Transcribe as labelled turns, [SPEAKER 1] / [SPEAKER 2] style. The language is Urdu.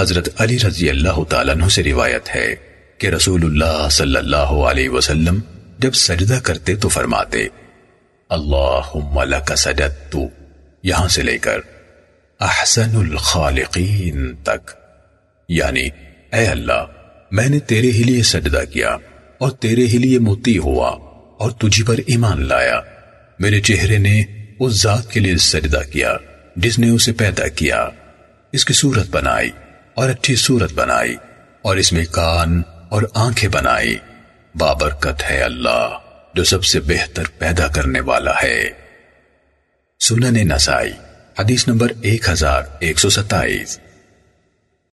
[SPEAKER 1] حضرت علی رضی اللہ تعالیٰ عنہ سے روایت ہے کہ رسول اللہ صلی اللہ علیہ وسلم جب سجدہ کرتے تو فرماتے، اللہم لک سجدتو یہاں سے لے کر احسن الخالقین تک. یعنی اے اللہ، میں نے تیرے ہی لیے سجدہ کیا اور تیرے ہی لیے موتی ہوا اور تجھی پر ایمان لایا۔ میرے چہرے نے اس ذات کے لیے سجدہ کیا جس نے اسے پیدا کیا، اس کی صورت بنائی۔ پیدا کیا اس کی صورت بنائی اور اچھی صورت بنائی اور اس میں کان اور آنکھیں بنائی۔ بابرکت ہے اللہ جو سب سے بہتر پیدا کرنے والا ہے۔ سنن